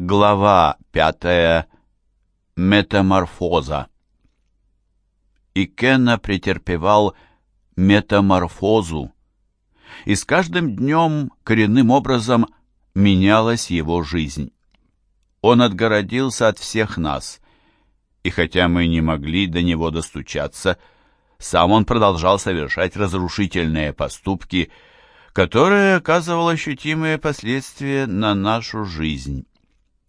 Глава пятая. Метаморфоза. И Кенна претерпевал метаморфозу, и с каждым днем коренным образом менялась его жизнь. Он отгородился от всех нас, и хотя мы не могли до него достучаться, сам он продолжал совершать разрушительные поступки, которые оказывал ощутимые последствия на нашу жизнь.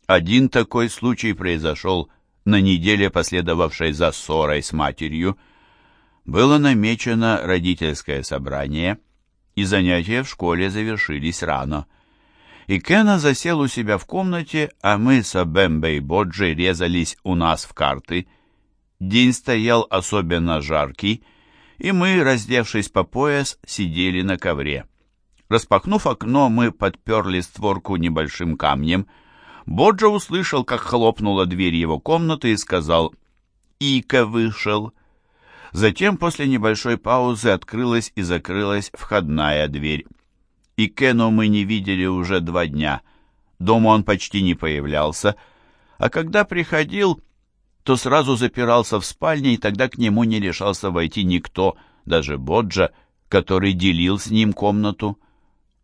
Один такой случай произошел на неделе, последовавшей за ссорой с матерью. Было намечено родительское собрание, и занятия в школе завершились рано. И Кена засел у себя в комнате, а мы с Абембе и Боджи резались у нас в карты. День стоял особенно жаркий, и мы, раздевшись по пояс, сидели на ковре. Распахнув окно, мы подперли створку небольшим камнем — Боджа услышал, как хлопнула дверь его комнаты и сказал «Ика вышел». Затем после небольшой паузы открылась и закрылась входная дверь. И Кену мы не видели уже два дня. Дома он почти не появлялся, а когда приходил, то сразу запирался в спальне, и тогда к нему не решался войти никто, даже Боджа, который делил с ним комнату.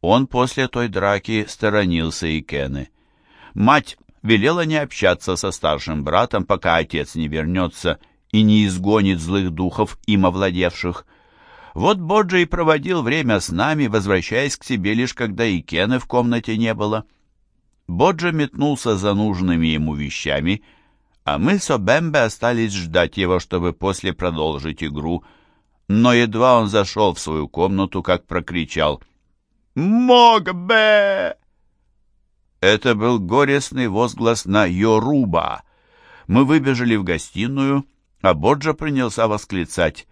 Он после той драки сторонился и Кены. Мать велела не общаться со старшим братом, пока отец не вернется и не изгонит злых духов, им овладевших. Вот Боджи и проводил время с нами, возвращаясь к себе лишь когда и Кены в комнате не было. Боджи метнулся за нужными ему вещами, а мы с Обембе остались ждать его, чтобы после продолжить игру. Но едва он зашел в свою комнату, как прокричал «Могбе!» Это был горестный возглас на Йоруба. Мы выбежали в гостиную, а Боджа принялся восклицать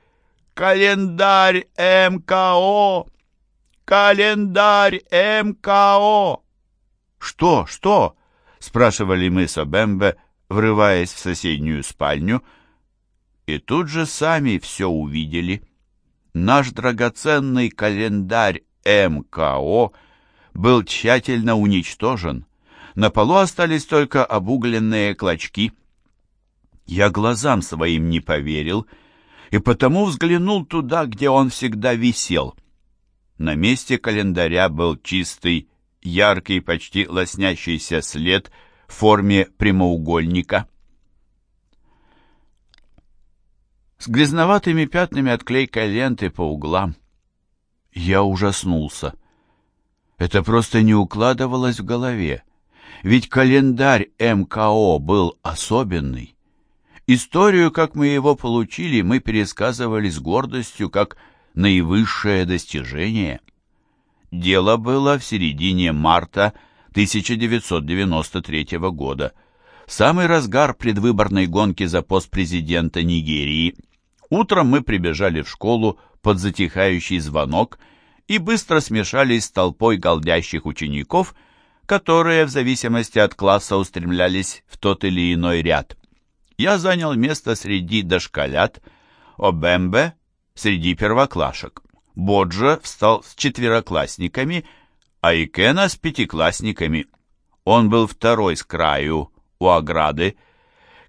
«Календарь МКО! Календарь МКО!» «Что? Что?» — спрашивали мы с Обембе, врываясь в соседнюю спальню. И тут же сами все увидели. Наш драгоценный календарь МКО — был тщательно уничтожен. На полу остались только обугленные клочки. Я глазам своим не поверил и потому взглянул туда, где он всегда висел. На месте календаря был чистый, яркий, почти лоснящийся след в форме прямоугольника. С грязноватыми пятнами от клейкой ленты по углам. Я ужаснулся. Это просто не укладывалось в голове. Ведь календарь МКО был особенный. Историю, как мы его получили, мы пересказывали с гордостью, как наивысшее достижение. Дело было в середине марта 1993 года, самый разгар предвыборной гонки за пост президента Нигерии. Утром мы прибежали в школу под затихающий звонок – и быстро смешались с толпой голдящих учеников, которые в зависимости от класса устремлялись в тот или иной ряд. Я занял место среди дошколят, Обембе среди первоклашек. Боджа встал с четвероклассниками, а Икена с пятиклассниками. Он был второй с краю, у ограды.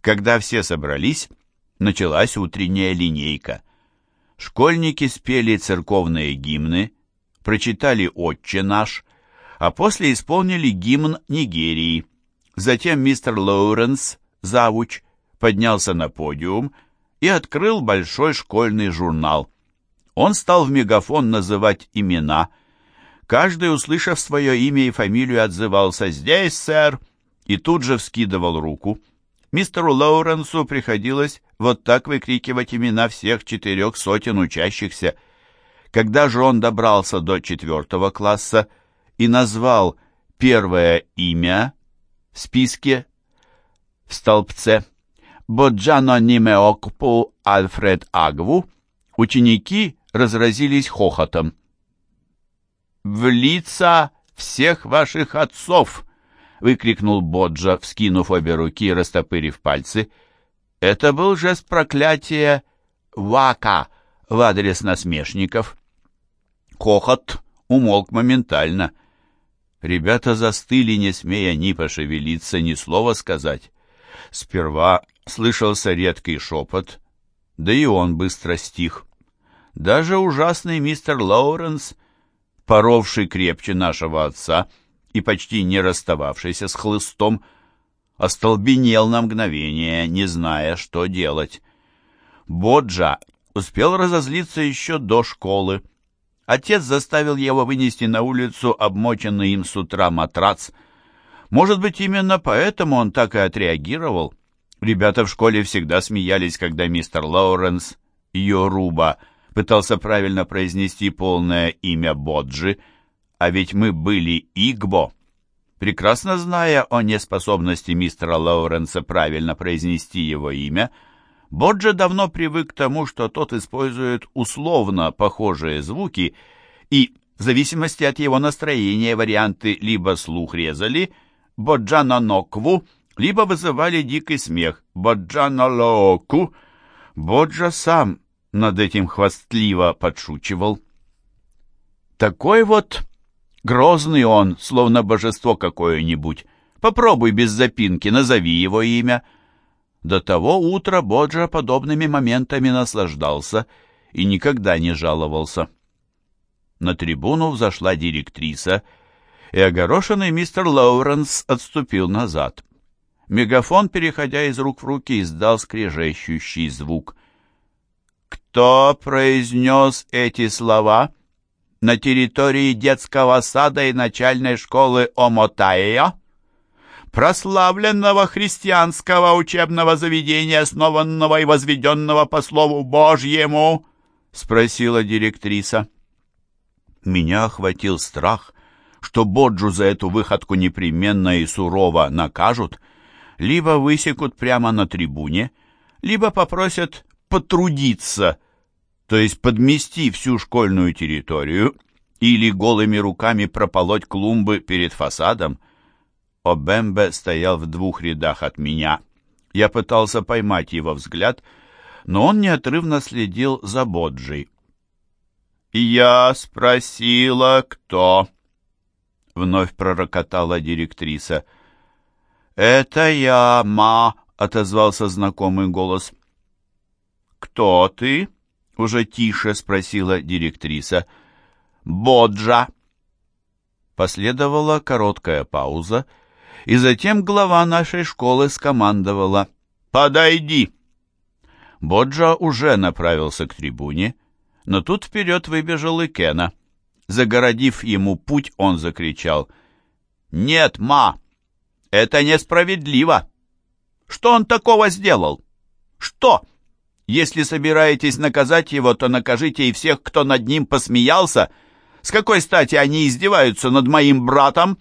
Когда все собрались, началась утренняя линейка. Школьники спели церковные гимны, прочитали «Отче наш», а после исполнили гимн Нигерии. Затем мистер Лоуренс, завуч, поднялся на подиум и открыл большой школьный журнал. Он стал в мегафон называть имена. Каждый, услышав свое имя и фамилию, отзывался «Здесь, сэр!» и тут же вскидывал руку. Мистеру Лоуренсу приходилось вот так выкрикивать имена всех четырех сотен учащихся – когда же он добрался до четвертого класса и назвал первое имя в списке в столбце Боджано Нимеокпу Альфред Агву, ученики разразились хохотом. «В лица всех ваших отцов!» — выкрикнул Боджа, вскинув обе руки и растопырив пальцы. Это был жест проклятия «Вака» в адрес насмешников. Хохот умолк моментально. Ребята застыли, не смея ни пошевелиться, ни слова сказать. Сперва слышался редкий шепот, да и он быстро стих. Даже ужасный мистер Лоуренс, поровший крепче нашего отца и почти не расстававшийся с хлыстом, остолбенел на мгновение, не зная, что делать. Боджа успел разозлиться еще до школы. Отец заставил его вынести на улицу обмоченный им с утра матрац. Может быть, именно поэтому он так и отреагировал. Ребята в школе всегда смеялись, когда мистер Лоуренс, Йоруба, пытался правильно произнести полное имя Боджи, а ведь мы были Игбо. Прекрасно зная о неспособности мистера Лоуренса правильно произнести его имя, Боджи давно привык к тому, что тот использует условно похожие звуки, и в зависимости от его настроения варианты либо слух резали, Боджана Нокву, либо вызывали дикий смех, Боджана Лооку. Боджа сам над этим хвастливо подшучивал. Такой вот грозный он, словно божество какое-нибудь. Попробуй без запинки, назови его имя — до того утра Боджа подобными моментами наслаждался и никогда не жаловался. На трибуну взошла директриса, и огорошенный мистер Лоуренс отступил назад. Мегафон, переходя из рук в руки, издал скрежещущий звук. «Кто произнес эти слова?» на территории детского сада и начальной школы Омотаия? Прославленного христианского учебного заведения, основанного и возведенного по Слову Божьему?» — спросила директриса. Меня охватил страх, что Боджу за эту выходку непременно и сурово накажут, либо высекут прямо на трибуне, либо попросят потрудиться, то есть подмести всю школьную территорию или голыми руками прополоть клумбы перед фасадом — Обембе стоял в двух рядах от меня. Я пытался поймать его взгляд, но он неотрывно следил за Боджей. «Я спросила, кто?» — вновь пророкотала директриса. «Это я, ма», — отозвался знакомый голос. «Кто ты?» — уже тише спросила директриса. «Боджа». Последовала короткая пауза, — и затем глава нашей школы скомандовала «Подойди!». Боджа уже направился к трибуне, но тут вперед выбежал и Кена. Загородив ему путь, он закричал «Нет, ма! Это несправедливо! Что он такого сделал? Что? Если собираетесь наказать его, то накажите и всех, кто над ним посмеялся. С какой стати они издеваются над моим братом?»